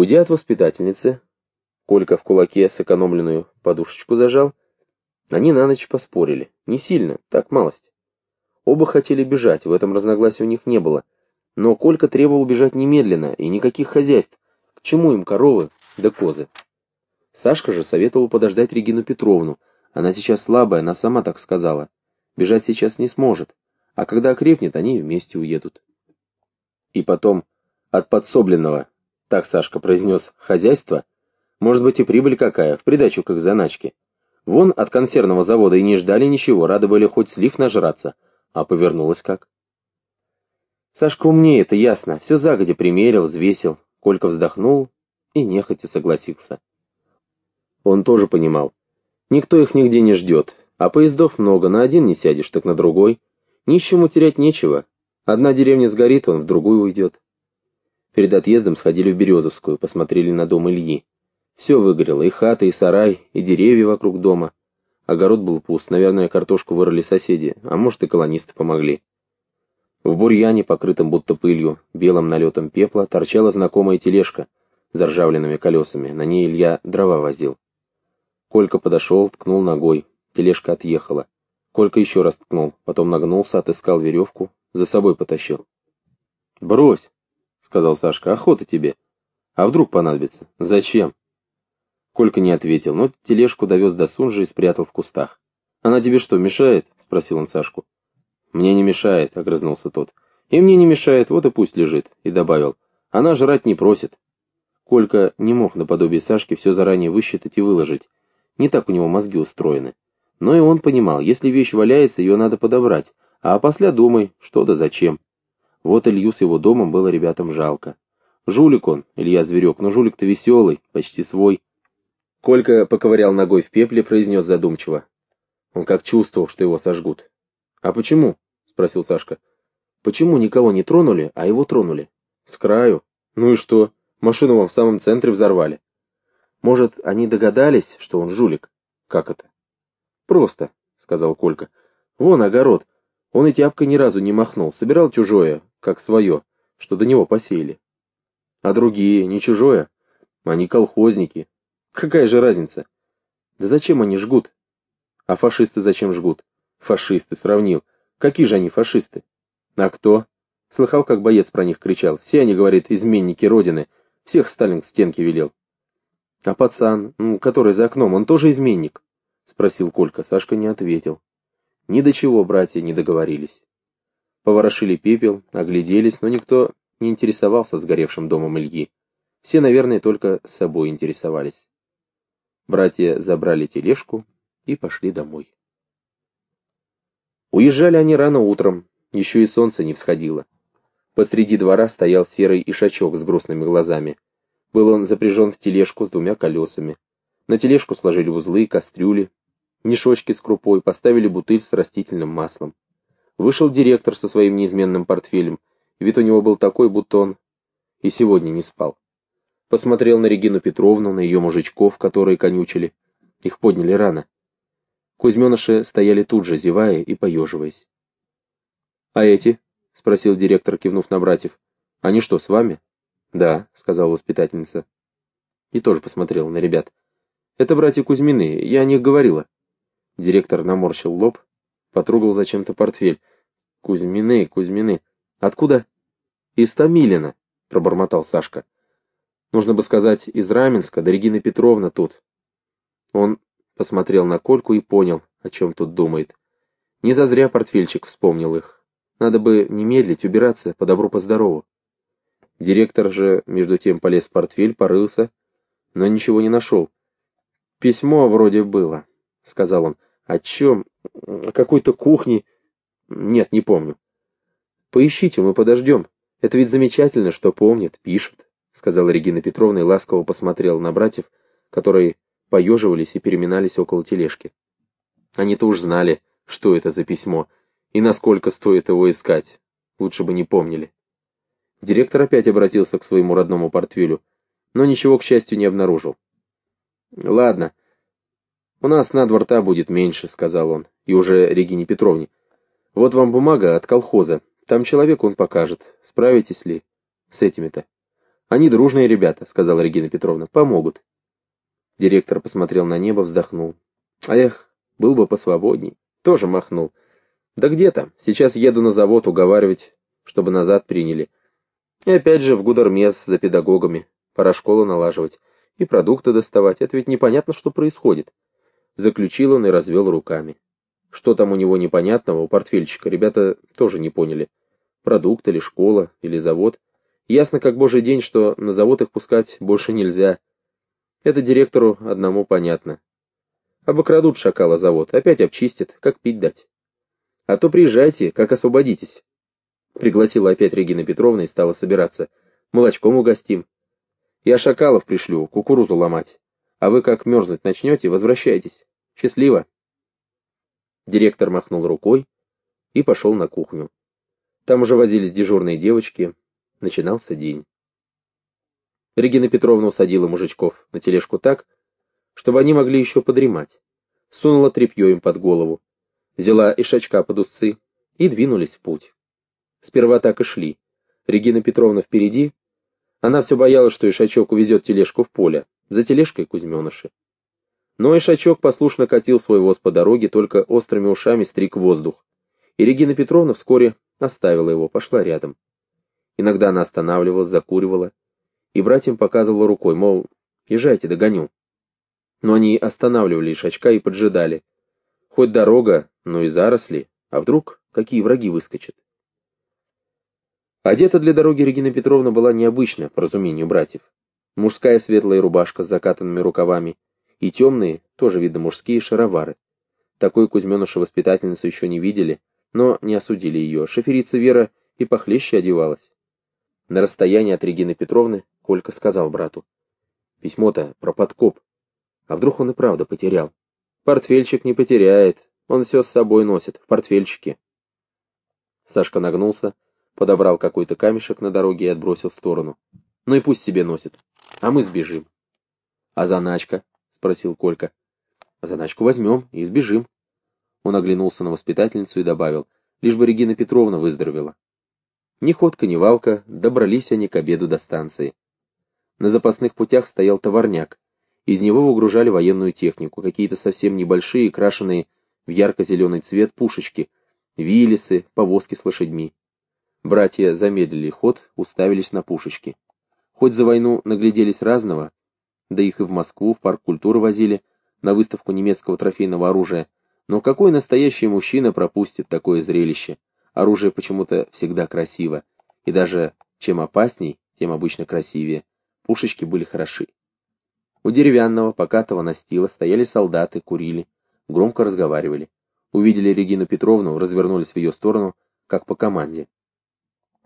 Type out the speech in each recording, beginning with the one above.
Уйдя от воспитательницы, Колька в кулаке сэкономленную подушечку зажал, они на ночь поспорили. Не сильно, так малость. Оба хотели бежать, в этом разногласия у них не было. Но Колька требовал бежать немедленно, и никаких хозяйств. К чему им коровы да козы? Сашка же советовал подождать Регину Петровну. Она сейчас слабая, она сама так сказала. Бежать сейчас не сможет. А когда окрепнет, они вместе уедут. И потом, от подсобленного, так Сашка произнес, хозяйство, может быть и прибыль какая, в придачу к их заначке. Вон от консервного завода и не ждали ничего, рады были хоть слив нажраться. А повернулось как? Сашка умнее, это ясно. Все загоди примерил, взвесил. Колька вздохнул и нехотя согласился. Он тоже понимал. Никто их нигде не ждет, а поездов много, на один не сядешь, так на другой. Нищему терять нечего. Одна деревня сгорит, он в другую уйдет. Перед отъездом сходили в Березовскую, посмотрели на дом Ильи. Все выгорело, и хата, и сарай, и деревья вокруг дома. Огород был пуст, наверное, картошку вырыли соседи, а может и колонисты помогли. В бурьяне, покрытом будто пылью, белым налетом пепла, торчала знакомая тележка с заржавленными колесами, на ней Илья дрова возил. Колька подошел, ткнул ногой, тележка отъехала. Колька еще раз ткнул, потом нагнулся, отыскал веревку, за собой потащил. «Брось», — сказал Сашка, — «охота тебе. А вдруг понадобится? Зачем?» Колька не ответил, но тележку довез до Сунжи и спрятал в кустах. «Она тебе что, мешает?» — спросил он Сашку. «Мне не мешает», — огрызнулся тот. «И мне не мешает, вот и пусть лежит», — и добавил. «Она жрать не просит». Колька не мог наподобие Сашки все заранее высчитать и выложить. Не так у него мозги устроены. Но и он понимал, если вещь валяется, ее надо подобрать, а после думай, что да зачем. Вот Илью с его домом было ребятам жалко. Жулик он, Илья Зверек, но жулик-то веселый, почти свой. Колька поковырял ногой в пепле, произнес задумчиво. Он как чувствовал, что его сожгут. «А почему?» — спросил Сашка. «Почему никого не тронули, а его тронули?» «С краю. Ну и что? Машину вам в самом центре взорвали». «Может, они догадались, что он жулик?» «Как это?» «Просто», — сказал Колька. «Вон огород. Он и тяпкой ни разу не махнул, собирал чужое, как свое, что до него посеяли. А другие, не чужое, они колхозники, Какая же разница? Да зачем они жгут? А фашисты зачем жгут? Фашисты, сравнил. Какие же они фашисты? А кто? Слыхал, как боец про них кричал. Все они, говорит, изменники Родины. Всех Сталин к стенке велел. А пацан, который за окном, он тоже изменник? Спросил Колька. Сашка не ответил. Ни до чего братья не договорились. Поворошили пепел, огляделись, но никто не интересовался сгоревшим домом Ильи. Все, наверное, только собой интересовались. Братья забрали тележку и пошли домой. Уезжали они рано утром, еще и солнце не всходило. Посреди двора стоял серый ишачок с грустными глазами. Был он запряжен в тележку с двумя колесами. На тележку сложили узлы, кастрюли, мешочки с крупой, поставили бутыль с растительным маслом. Вышел директор со своим неизменным портфелем, вид у него был такой, будто он и сегодня не спал. Посмотрел на Регину Петровну, на ее мужичков, которые конючили. Их подняли рано. Кузьменыши стояли тут же, зевая и поеживаясь. «А эти?» — спросил директор, кивнув на братьев. «Они что, с вами?» «Да», — сказала воспитательница. И тоже посмотрел на ребят. «Это братья Кузьмины, я о них говорила». Директор наморщил лоб, потрогал зачем-то портфель. «Кузьмины, Кузьмины. Откуда?» «Из Томилина», — пробормотал Сашка. Нужно бы сказать, из Раменска, да Регина Петровна тут. Он посмотрел на Кольку и понял, о чем тут думает. Не зазря портфельчик вспомнил их. Надо бы не медлить, убираться, по добру, по здорову. Директор же, между тем, полез в портфель, порылся, но ничего не нашел. «Письмо вроде было», — сказал он. «О чем? О какой-то кухне? Нет, не помню». «Поищите, мы подождем. Это ведь замечательно, что помнит, пишет». — сказала Регина Петровна и ласково посмотрела на братьев, которые поеживались и переминались около тележки. Они-то уж знали, что это за письмо, и насколько стоит его искать. Лучше бы не помнили. Директор опять обратился к своему родному портфелю, но ничего, к счастью, не обнаружил. «Ладно, у нас на дворта будет меньше», — сказал он, и уже Регине Петровне. «Вот вам бумага от колхоза, там человек он покажет, справитесь ли с этими-то». Они дружные ребята, сказала Регина Петровна, помогут. Директор посмотрел на небо, вздохнул. Эх, был бы посвободней. Тоже махнул. Да где там? Сейчас еду на завод уговаривать, чтобы назад приняли. И опять же в Гудермес за педагогами. Пора школу налаживать. И продукты доставать. Это ведь непонятно, что происходит. Заключил он и развел руками. Что там у него непонятного, у портфельчика, ребята тоже не поняли. Продукт или школа, или завод. Ясно как божий день, что на завод их пускать больше нельзя. Это директору одному понятно. Обокрадут шакала завод, опять обчистят, как пить дать. А то приезжайте, как освободитесь. Пригласила опять Регина Петровна и стала собираться. Молочком угостим. Я шакалов пришлю, кукурузу ломать. А вы как мерзнуть начнете, возвращайтесь. Счастливо. Директор махнул рукой и пошел на кухню. Там уже возились дежурные девочки. Начинался день. Регина Петровна усадила мужичков на тележку так, чтобы они могли еще подремать. Сунула тряпье им под голову, взяла ишачка под усы и двинулись в путь. Сперва так и шли. Регина Петровна впереди. Она все боялась, что ишачок увезет тележку в поле, за тележкой Кузьменыши. Но Ишачок послушно катил свой воз по дороге, только острыми ушами стриг воздух. И Регина Петровна вскоре оставила его, пошла рядом. Иногда она останавливалась, закуривала, и братьям показывала рукой, мол, езжайте, догоню. Но они останавливали Ишачка и поджидали. Хоть дорога, но и заросли, а вдруг какие враги выскочат. Одета для дороги Регина Петровна была необычна, по разумению братьев. Мужская светлая рубашка с закатанными рукавами, и темные, тоже видно мужские, шаровары. Такой Кузьменыша воспитательницу еще не видели, но не осудили ее. Шоферица Вера и похлеще одевалась. На расстоянии от Регины Петровны Колька сказал брату. Письмо-то про подкоп. А вдруг он и правда потерял? Портфельчик не потеряет, он все с собой носит, в портфельчике. Сашка нагнулся, подобрал какой-то камешек на дороге и отбросил в сторону. Ну и пусть себе носит, а мы сбежим. А заначка? Спросил Колька. «Заначку возьмем и сбежим». Он оглянулся на воспитательницу и добавил, лишь бы Регина Петровна выздоровела. Ни ходка, ни валка, добрались они к обеду до станции. На запасных путях стоял товарняк. Из него выгружали военную технику, какие-то совсем небольшие, крашеные в ярко-зеленый цвет пушечки, вилисы, повозки с лошадьми. Братья замедлили ход, уставились на пушечки. Хоть за войну нагляделись разного, да их и в Москву, в парк культуры возили, на выставку немецкого трофейного оружия. Но какой настоящий мужчина пропустит такое зрелище? Оружие почему-то всегда красиво, и даже чем опасней, тем обычно красивее. Пушечки были хороши. У деревянного покатого настила стояли солдаты, курили, громко разговаривали. Увидели Регину Петровну, развернулись в ее сторону, как по команде.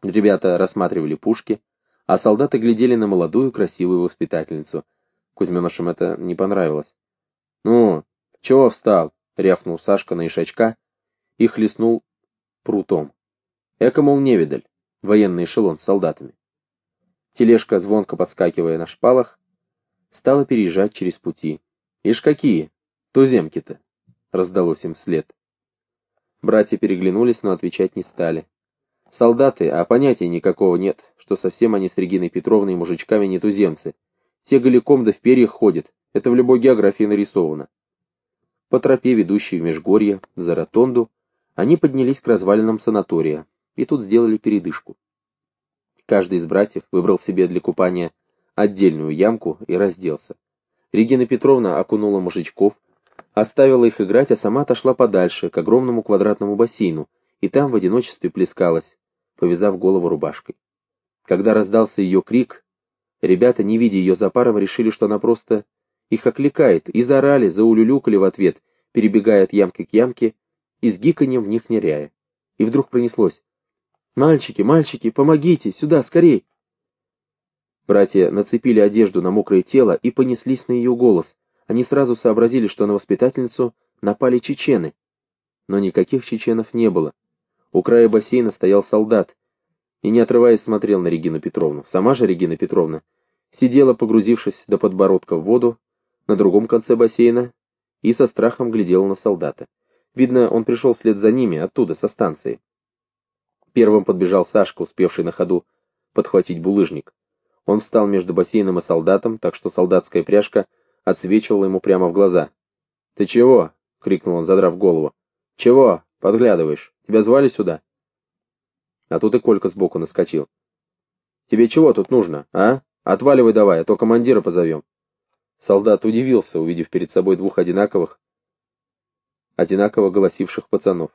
Ребята рассматривали пушки, а солдаты глядели на молодую красивую воспитательницу, Кузьминошам это не понравилось. «Ну, чего встал?» — рявкнул Сашка на ишачка и хлестнул прутом. Эко, мол, невидаль, военный эшелон с солдатами. Тележка, звонко подскакивая на шпалах, стала переезжать через пути. «Ишь какие! Туземки-то!» — раздалось им вслед. Братья переглянулись, но отвечать не стали. Солдаты, а понятия никакого нет, что совсем они с Региной Петровной и мужичками не туземцы, те голиком да в перьях ходят, это в любой географии нарисовано. По тропе, ведущей в Межгорье, за ротонду, они поднялись к развалинам санатория, и тут сделали передышку. Каждый из братьев выбрал себе для купания отдельную ямку и разделся. Регина Петровна окунула мужичков, оставила их играть, а сама отошла подальше, к огромному квадратному бассейну, и там в одиночестве плескалась, повязав голову рубашкой. Когда раздался ее крик, Ребята, не видя ее за паром, решили, что она просто их окликает, и заорали, заулюлюкали в ответ, перебегая от ямки к ямке и с гиканьем в них ныряя. И вдруг пронеслось. «Мальчики, мальчики, помогите, сюда, скорей!» Братья нацепили одежду на мокрое тело и понеслись на ее голос. Они сразу сообразили, что на воспитательницу напали чечены. Но никаких чеченов не было. У края бассейна стоял солдат и, не отрываясь, смотрел на Регину Петровну. Сама же Регина Петровна сидела, погрузившись до подбородка в воду, на другом конце бассейна, и со страхом глядела на солдата. Видно, он пришел вслед за ними, оттуда, со станции. Первым подбежал Сашка, успевший на ходу подхватить булыжник. Он встал между бассейном и солдатом, так что солдатская пряжка отсвечивала ему прямо в глаза. «Ты чего?» — крикнул он, задрав голову. «Чего? Подглядываешь? Тебя звали сюда?» А тут и Колька сбоку наскочил. «Тебе чего тут нужно, а? Отваливай давай, а то командира позовем». Солдат удивился, увидев перед собой двух одинаковых, одинаково голосивших пацанов.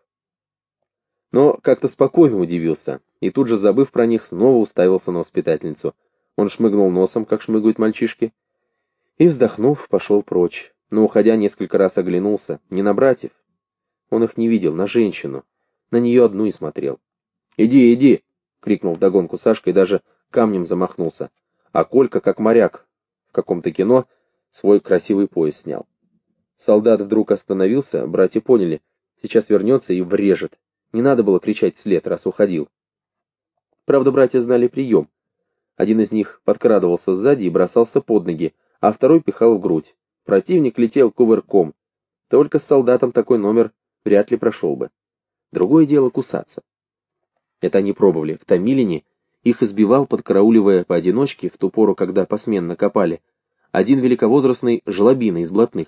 Но как-то спокойно удивился, и тут же, забыв про них, снова уставился на воспитательницу. Он шмыгнул носом, как шмыгают мальчишки, и, вздохнув, пошел прочь. Но, уходя, несколько раз оглянулся. Не на братьев. Он их не видел, на женщину. На нее одну и смотрел. «Иди, иди!» — крикнул вдогонку Сашка и даже камнем замахнулся. А Колька, как моряк в каком-то кино, свой красивый пояс снял. Солдат вдруг остановился, братья поняли, сейчас вернется и врежет. Не надо было кричать вслед, раз уходил. Правда, братья знали прием. Один из них подкрадывался сзади и бросался под ноги, а второй пихал в грудь. Противник летел кувырком. Только с солдатом такой номер вряд ли прошел бы. Другое дело кусаться. Это они пробовали. В Томилине их избивал, подкарауливая поодиночке, в ту пору, когда посменно копали, один великовозрастный жлобина из блатных.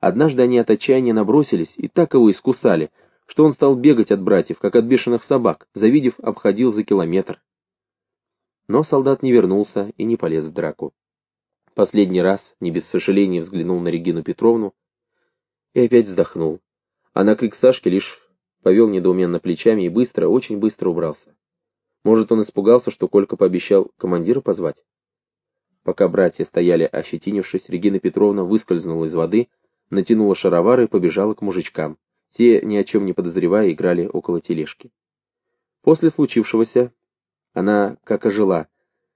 Однажды они от отчаяния набросились и так его искусали, что он стал бегать от братьев, как от бешеных собак, завидев, обходил за километр. Но солдат не вернулся и не полез в драку. Последний раз, не без сожаления, взглянул на Регину Петровну и опять вздохнул. А на крик Сашки лишь повел недоуменно плечами и быстро, очень быстро убрался. Может, он испугался, что Колька пообещал командира позвать? Пока братья стояли ощетинившись, Регина Петровна выскользнула из воды, натянула шаровары и побежала к мужичкам. Те, ни о чем не подозревая, играли около тележки. После случившегося она как ожила,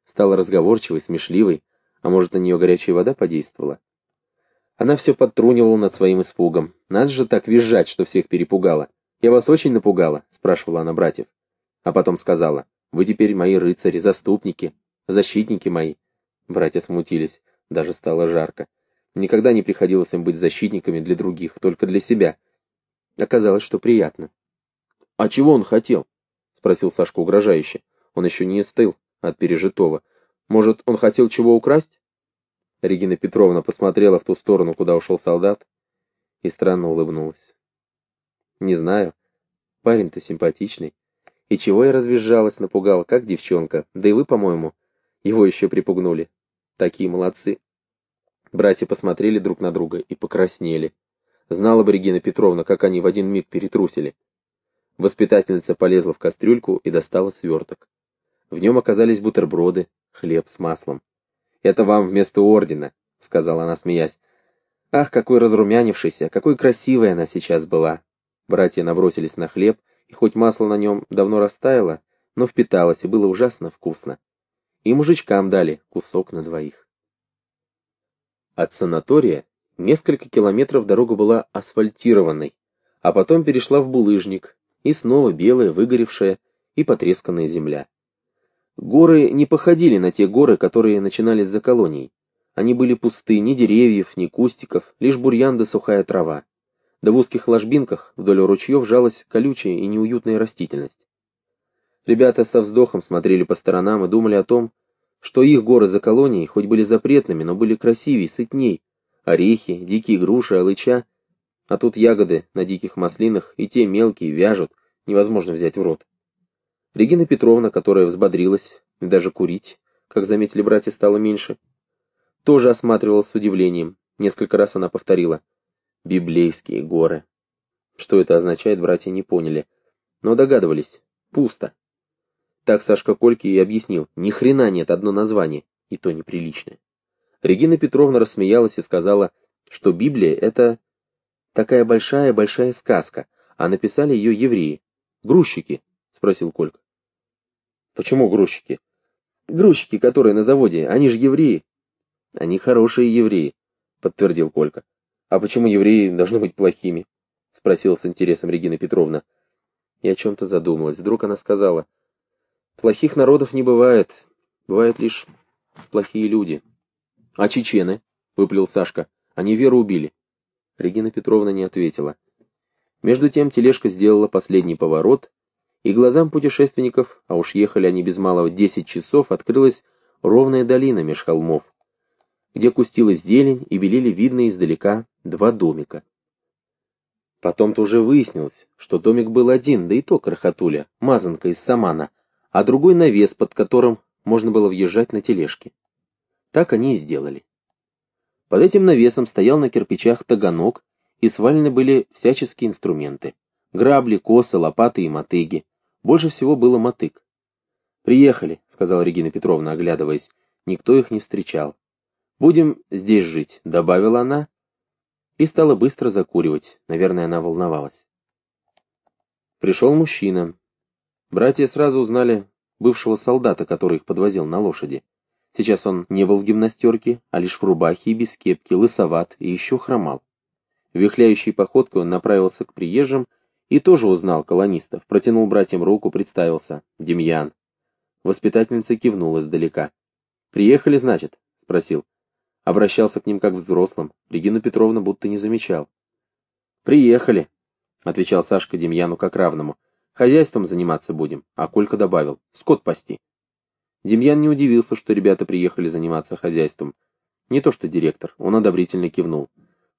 стала разговорчивой, смешливой, а может, на нее горячая вода подействовала. Она все подтрунивала над своим испугом. Надо же так визжать, что всех перепугала. «Я вас очень напугала?» — спрашивала она братьев. А потом сказала, «Вы теперь мои рыцари, заступники, защитники мои». Братья смутились, даже стало жарко. Никогда не приходилось им быть защитниками для других, только для себя. Оказалось, что приятно. «А чего он хотел?» — спросил Сашка угрожающе. Он еще не остыл от пережитого. «Может, он хотел чего украсть?» Регина Петровна посмотрела в ту сторону, куда ушел солдат, и странно улыбнулась. «Не знаю. Парень-то симпатичный. И чего я развизжалась, напугал, как девчонка. Да и вы, по-моему, его еще припугнули. Такие молодцы». Братья посмотрели друг на друга и покраснели. Знала бы Регина Петровна, как они в один миг перетрусили. Воспитательница полезла в кастрюльку и достала сверток. В нем оказались бутерброды, хлеб с маслом. «Это вам вместо ордена», — сказала она, смеясь. «Ах, какой разрумянившийся, какой красивой она сейчас была!» Братья набросились на хлеб, и хоть масло на нем давно растаяло, но впиталось и было ужасно вкусно. И мужичкам дали кусок на двоих. От санатория несколько километров дорога была асфальтированной, а потом перешла в булыжник, и снова белая, выгоревшая и потресканная земля. Горы не походили на те горы, которые начинались за колонией. Они были пусты, ни деревьев, ни кустиков, лишь бурьян да сухая трава. Да в узких ложбинках вдоль ручьев жалась колючая и неуютная растительность. Ребята со вздохом смотрели по сторонам и думали о том, что их горы за колонией хоть были запретными, но были красивей, сытней. Орехи, дикие груши, алыча. А тут ягоды на диких маслинах, и те мелкие, вяжут, невозможно взять в рот. Регина Петровна, которая взбодрилась, и даже курить, как заметили братья, стало меньше, тоже осматривалась с удивлением. Несколько раз она повторила «Библейские горы». Что это означает, братья не поняли, но догадывались. Пусто. Так Сашка Кольки и объяснил, ни хрена нет одно название, и то неприличное. Регина Петровна рассмеялась и сказала, что Библия — это такая большая-большая сказка, а написали ее евреи, грузчики, спросил Колька. Почему грузчики? Грузчики, которые на заводе, они же евреи. Они хорошие евреи, подтвердил Колька. А почему евреи должны быть плохими? Спросила с интересом Регина Петровна. И о чем-то задумалась. Вдруг она сказала, плохих народов не бывает, бывают лишь плохие люди. А чечены? Выплел Сашка. Они веру убили. Регина Петровна не ответила. Между тем тележка сделала последний поворот, и глазам путешественников, а уж ехали они без малого десять часов, открылась ровная долина меж холмов, где кустилась зелень и белели видно издалека два домика. Потом-то уже выяснилось, что домик был один, да и то крохотуля, мазанка из самана, а другой навес, под которым можно было въезжать на тележке. Так они и сделали. Под этим навесом стоял на кирпичах таганок, и свалены были всяческие инструменты. Грабли, косы, лопаты и мотыги. Больше всего было мотык. «Приехали», — сказала Регина Петровна, оглядываясь. Никто их не встречал. «Будем здесь жить», — добавила она, и стала быстро закуривать. Наверное, она волновалась. Пришел мужчина. Братья сразу узнали бывшего солдата, который их подвозил на лошади. Сейчас он не был в гимнастерке, а лишь в рубахе и без кепки, лысоват и еще хромал. Вихляющей походкой он направился к приезжим и тоже узнал колонистов, протянул братьям руку, представился. Демьян. Воспитательница кивнула издалека. «Приехали, значит?» — спросил. Обращался к ним как взрослым. Регину Петровна будто не замечал. «Приехали», — отвечал Сашка Демьяну как равному. «Хозяйством заниматься будем», а Колька добавил. «Скот пасти». Демьян не удивился, что ребята приехали заниматься хозяйством. Не то что директор, он одобрительно кивнул.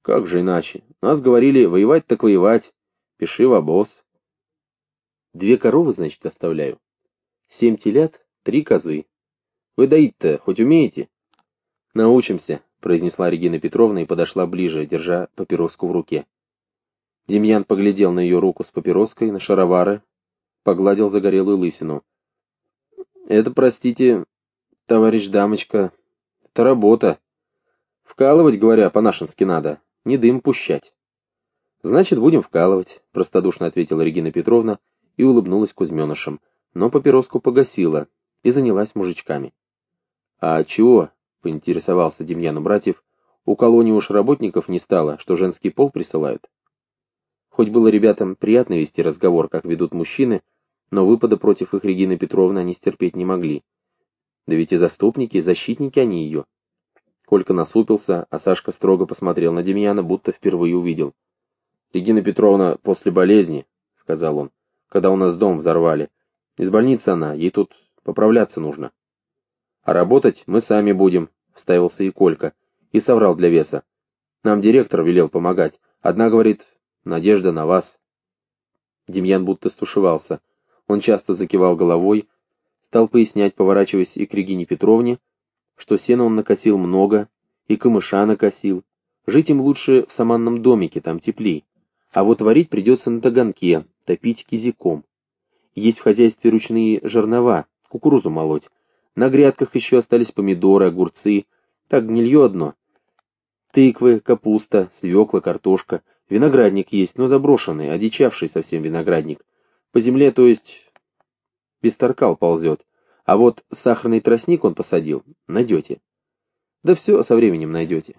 «Как же иначе? Нас говорили, воевать так воевать. Пиши в обоз». «Две коровы, значит, оставляю?» «Семь телят, три козы. Вы доить-то хоть умеете?» «Научимся», — произнесла Регина Петровна и подошла ближе, держа папироску в руке. Демьян поглядел на ее руку с папироской, на шаровары, погладил загорелую лысину. «Это, простите, товарищ дамочка, это работа. Вкалывать, говоря, по-нашенски надо, не дым пущать». «Значит, будем вкалывать», — простодушно ответила Регина Петровна и улыбнулась Кузьменышем, но папироску погасила и занялась мужичками. «А чего?» Поинтересовался Демьян у братьев, у колонии уж работников не стало, что женский пол присылают. Хоть было ребятам приятно вести разговор, как ведут мужчины, но выпада против их Регины Петровны они стерпеть не могли. Да ведь и заступники, и защитники они ее. Колька насупился, а Сашка строго посмотрел на Демьяна, будто впервые увидел. «Регина Петровна после болезни», — сказал он, — «когда у нас дом взорвали. Из больницы она, ей тут поправляться нужно». «А работать мы сами будем», — вставился и Колька, и соврал для веса. «Нам директор велел помогать. Одна говорит, надежда на вас». Демьян будто стушевался. Он часто закивал головой, стал пояснять, поворачиваясь и к Регине Петровне, что сена он накосил много, и камыша накосил. Жить им лучше в саманном домике, там теплей. А вот варить придется на таганке, топить кизиком. Есть в хозяйстве ручные жернова, кукурузу молоть. На грядках еще остались помидоры, огурцы. Так гнилье одно. Тыквы, капуста, свекла, картошка. Виноградник есть, но заброшенный, одичавший совсем виноградник. По земле, то есть, бесторкал ползет. А вот сахарный тростник он посадил. Найдете. Да все со временем найдете.